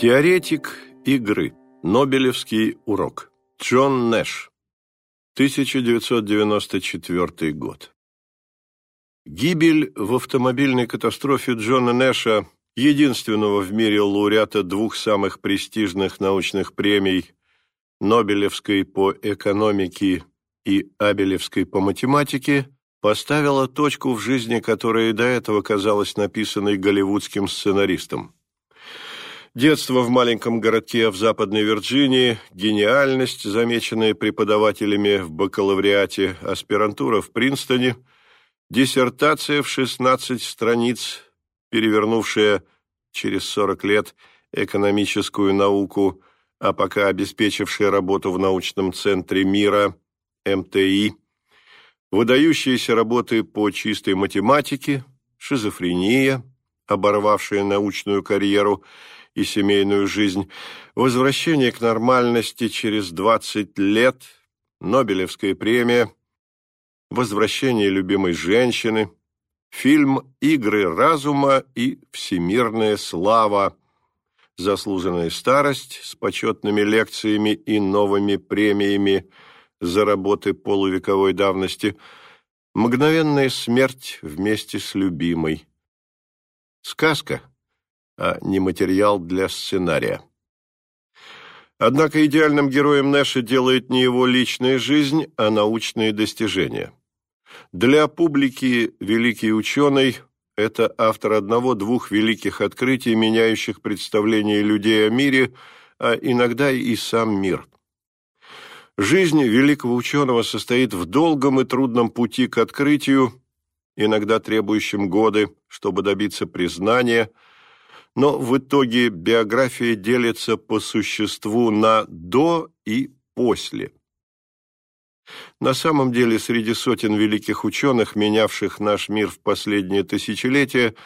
Теоретик игры. Нобелевский урок. Джон Нэш. 1994 год. Гибель в автомобильной катастрофе Джона Нэша, единственного в мире лауреата двух самых престижных научных премий Нобелевской по экономике и Абелевской по математике, поставила точку в жизни, которая до этого казалась написанной голливудским сценаристом. Детство в маленьком городке в Западной Вирджинии, гениальность, замеченная преподавателями в бакалавриате, аспирантура в Принстоне, диссертация в 16 страниц, перевернувшая через 40 лет экономическую науку, а пока обеспечившая работу в научном центре мира МТИ, выдающиеся работы по чистой математике, шизофрения, оборвавшая научную карьеру – и семейную жизнь, возвращение к нормальности через 20 лет, Нобелевская премия, возвращение любимой женщины, фильм «Игры разума» и «Всемирная слава», заслуженная старость с почетными лекциями и новыми премиями за работы полувековой давности, мгновенная смерть вместе с любимой. Сказка – а не материал для сценария. Однако идеальным героем Нэша делает не его личная жизнь, а научные достижения. Для публики великий ученый – это автор одного-двух великих открытий, меняющих представление людей о мире, а иногда и сам мир. Жизнь великого ученого состоит в долгом и трудном пути к открытию, иногда требующем годы, чтобы добиться признания – но в итоге биография делится по существу на «до» и «после». На самом деле, среди сотен великих ученых, менявших наш мир в последние тысячелетия,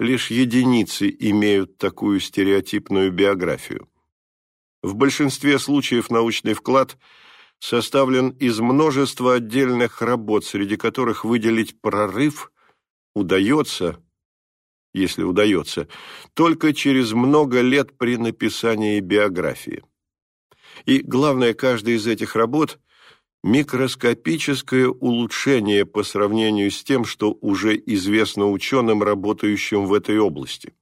лишь единицы имеют такую стереотипную биографию. В большинстве случаев научный вклад составлен из множества отдельных работ, среди которых выделить прорыв удается – если удается, только через много лет при написании биографии. И главное, каждая из этих работ – микроскопическое улучшение по сравнению с тем, что уже известно ученым, работающим в этой области.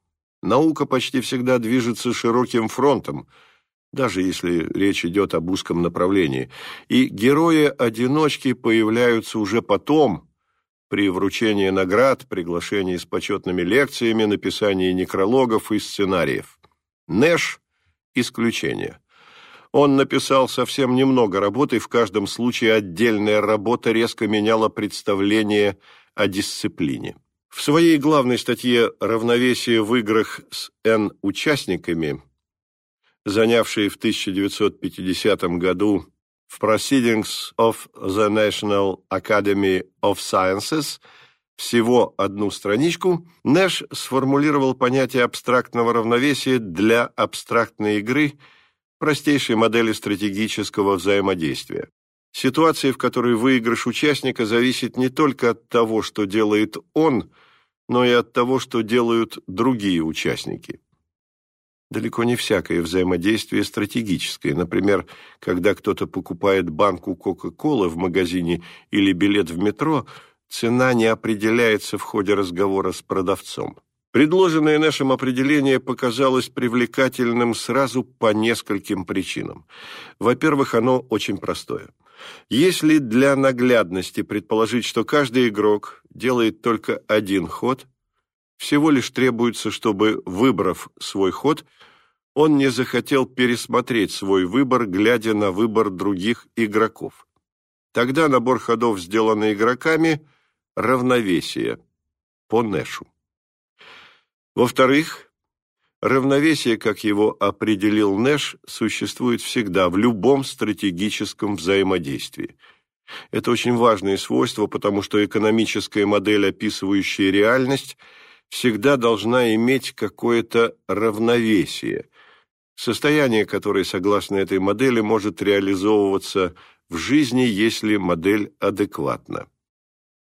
Наука почти всегда движется широким фронтом, даже если речь идет об узком направлении, и герои-одиночки появляются уже потом – при вручении наград, приглашении с почетными лекциями, написании некрологов и сценариев. Нэш – исключение. Он написал совсем немного работ, и в каждом случае отдельная работа резко меняла представление о дисциплине. В своей главной статье «Равновесие в играх с N участниками», занявшей в 1950 году в Proceedings of the National Academy of Sciences всего одну страничку, Нэш сформулировал понятие абстрактного равновесия для абстрактной игры, простейшей модели стратегического взаимодействия. Ситуации, в которой выигрыш участника зависит не только от того, что делает он, но и от того, что делают другие участники. Далеко не всякое взаимодействие стратегическое. Например, когда кто-то покупает банку Кока-Колы в магазине или билет в метро, цена не определяется в ходе разговора с продавцом. Предложенное нашим определение показалось привлекательным сразу по нескольким причинам. Во-первых, оно очень простое. Если для наглядности предположить, что каждый игрок делает только один ход – всего лишь требуется, чтобы, выбрав свой ход, он не захотел пересмотреть свой выбор, глядя на выбор других игроков. Тогда набор ходов, сделанный игроками, равновесие по Нэшу. Во-вторых, равновесие, как его определил Нэш, существует всегда в любом стратегическом взаимодействии. Это очень важное свойство, потому что экономическая модель, описывающая реальность – всегда должна иметь какое-то равновесие, состояние, которое, согласно этой модели, может реализовываться в жизни, если модель адекватна.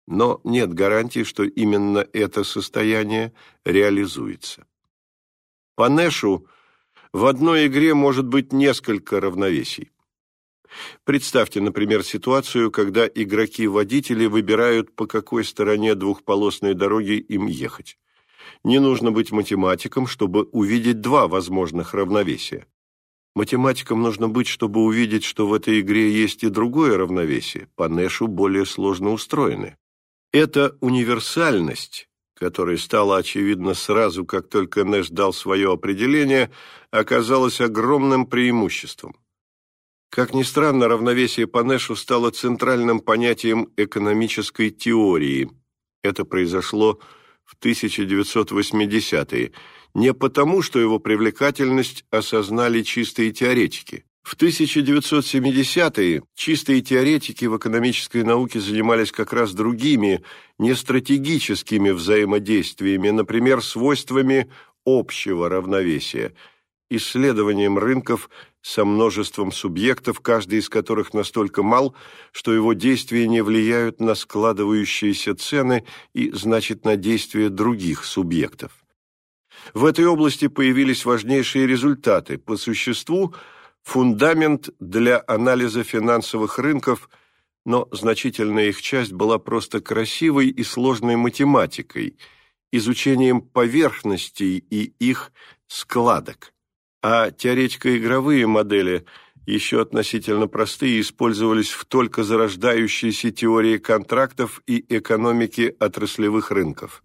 Но нет гарантии, что именно это состояние реализуется. По Нэшу В одной игре может быть несколько равновесий. Представьте, например, ситуацию, когда игроки-водители выбирают, по какой стороне двухполосной дороги им ехать. Не нужно быть математиком, чтобы увидеть два возможных равновесия. Математикам нужно быть, чтобы увидеть, что в этой игре есть и другое равновесие, по Нэшу более сложно устроены. Эта универсальность, которая стала очевидна сразу, как только Нэш дал свое определение, оказалась огромным преимуществом. Как ни странно, равновесие по Нэшу стало центральным понятием экономической теории. Это произошло в 1980-е, не потому, что его привлекательность осознали чистые теоретики. В 1970-е чистые теоретики в экономической науке занимались как раз другими, не стратегическими взаимодействиями, например, свойствами общего равновесия, исследованием рынков со множеством субъектов, каждый из которых настолько мал, что его действия не влияют на складывающиеся цены и, значит, на действия других субъектов. В этой области появились важнейшие результаты. По существу, фундамент для анализа финансовых рынков, но значительная их часть была просто красивой и сложной математикой, изучением поверхностей и их складок. А теоретико-игровые модели, еще относительно простые, использовались в только зарождающейся теории контрактов и экономики отраслевых рынков.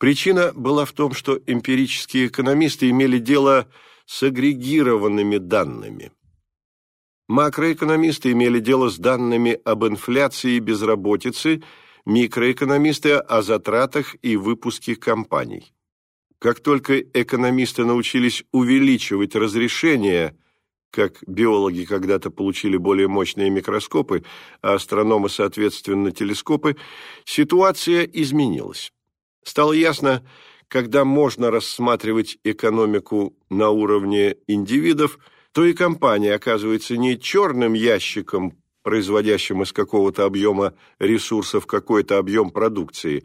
Причина была в том, что эмпирические экономисты имели дело с агрегированными данными. Макроэкономисты имели дело с данными об инфляции и безработице, микроэкономисты о затратах и выпуске компаний. Как только экономисты научились увеличивать разрешение, как биологи когда-то получили более мощные микроскопы, а астрономы, соответственно, телескопы, ситуация изменилась. Стало ясно, когда можно рассматривать экономику на уровне индивидов, то и компания оказывается не черным ящиком, производящим из какого-то объема ресурсов какой-то объем продукции,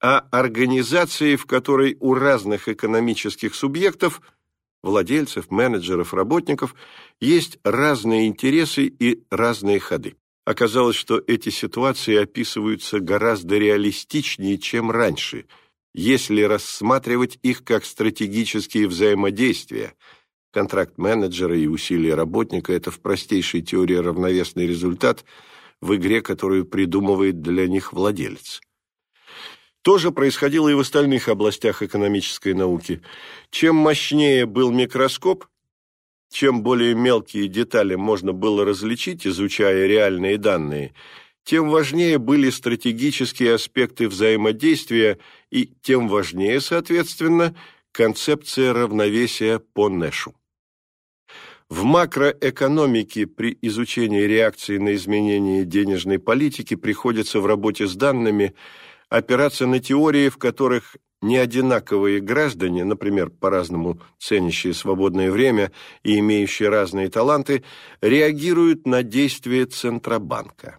а организацией, в которой у разных экономических субъектов, владельцев, менеджеров, работников, есть разные интересы и разные ходы. Оказалось, что эти ситуации описываются гораздо реалистичнее, чем раньше, если рассматривать их как стратегические взаимодействия. Контракт менеджера и усилия работника – это в простейшей теории равновесный результат в игре, которую придумывает для них владелец. То же происходило и в остальных областях экономической науки. Чем мощнее был микроскоп, чем более мелкие детали можно было различить, изучая реальные данные, тем важнее были стратегические аспекты взаимодействия и тем важнее, соответственно, концепция равновесия по Нэшу. В макроэкономике при изучении реакции на изменения денежной политики приходится в работе с данными опираться на теории, в которых неодинаковые граждане, например, по-разному ценящие свободное время и имеющие разные таланты, реагируют на действия Центробанка.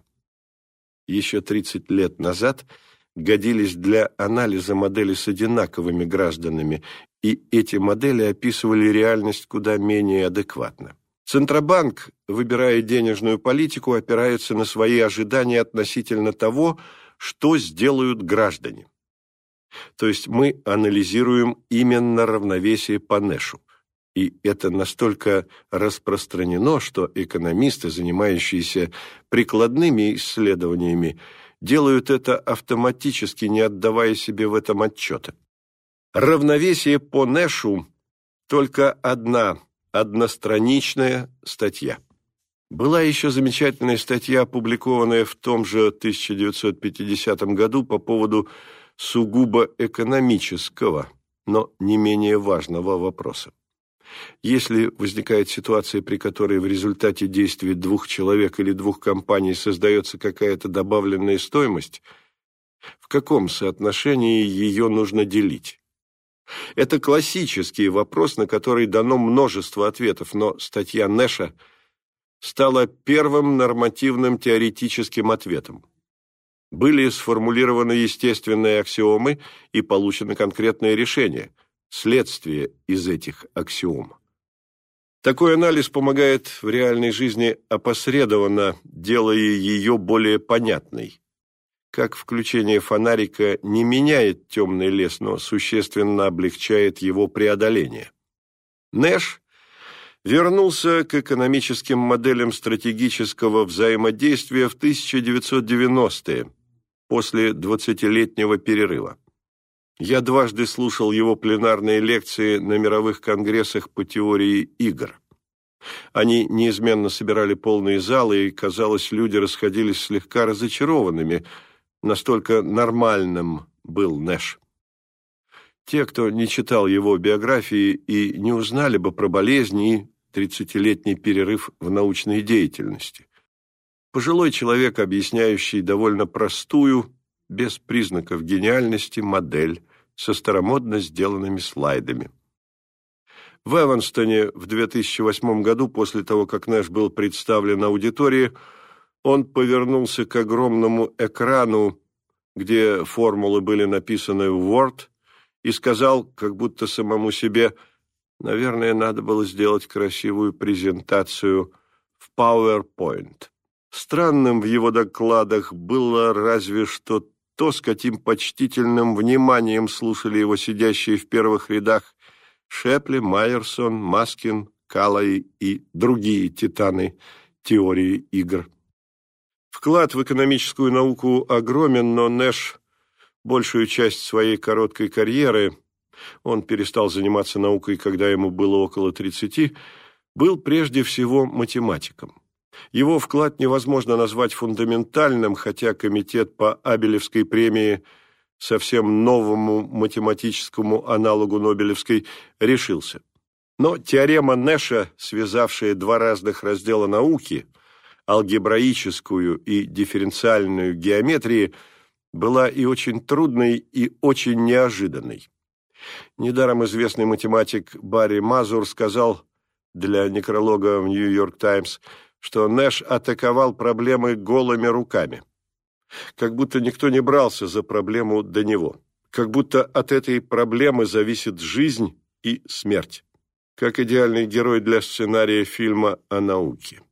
Еще 30 лет назад годились для анализа модели с одинаковыми гражданами, и эти модели описывали реальность куда менее адекватно. Центробанк, выбирая денежную политику, опирается на свои ожидания относительно того, что сделают граждане. То есть мы анализируем именно равновесие по Нэшу. И это настолько распространено, что экономисты, занимающиеся прикладными исследованиями, делают это автоматически, не отдавая себе в этом отчета. Равновесие по Нэшу – только одна одностраничная статья. Была еще замечательная статья, опубликованная в том же 1950 году по поводу сугубо экономического, но не менее важного вопроса. Если возникает ситуация, при которой в результате действий двух человек или двух компаний создается какая-то добавленная стоимость, в каком соотношении ее нужно делить? Это классический вопрос, на который дано множество ответов, но статья Нэша стала первым нормативным теоретическим ответом были сформулированы естественные аксиомы и получено конкретное решение. следствие из этих аксиом. Такой анализ помогает в реальной жизни опосредованно, делая ее более понятной. Как включение фонарика не меняет темный лес, но существенно облегчает его преодоление. Нэш вернулся к экономическим моделям стратегического взаимодействия в 1990-е, после 20-летнего перерыва. Я дважды слушал его пленарные лекции на мировых конгрессах по теории игр. Они неизменно собирали полные залы, и, казалось, люди расходились слегка разочарованными, настолько нормальным был Нэш. Те, кто не читал его биографии и не узнали бы про болезни и тридцатилетний перерыв в научной деятельности. Пожилой человек, объясняющий довольно простую, без признаков гениальности, модель со старомодно сделанными слайдами. В Эванстоне в 2008 году, после того, как Нэш был представлен аудитории, он повернулся к огромному экрану, где формулы были написаны в Word, и сказал, как будто самому себе, наверное, надо было сделать красивую презентацию в PowerPoint. Странным в его докладах было разве что то, с каким почтительным вниманием слушали его сидящие в первых рядах Шепли, Майерсон, Маскин, Калай и другие титаны теории игр. Вклад в экономическую науку огромен, но Нэш большую часть своей короткой карьеры, он перестал заниматься наукой, когда ему было около 30, был прежде всего математиком. Его вклад невозможно назвать фундаментальным, хотя комитет по Абелевской премии совсем новому математическому аналогу Нобелевской решился. Но теорема Нэша, связавшая два разных раздела науки, алгебраическую и дифференциальную геометрии, была и очень трудной, и очень неожиданной. Недаром известный математик Барри Мазур сказал для некролога в «Нью-Йорк Таймс», что Нэш атаковал проблемы голыми руками. Как будто никто не брался за проблему до него. Как будто от этой проблемы зависит жизнь и смерть. Как идеальный герой для сценария фильма о науке.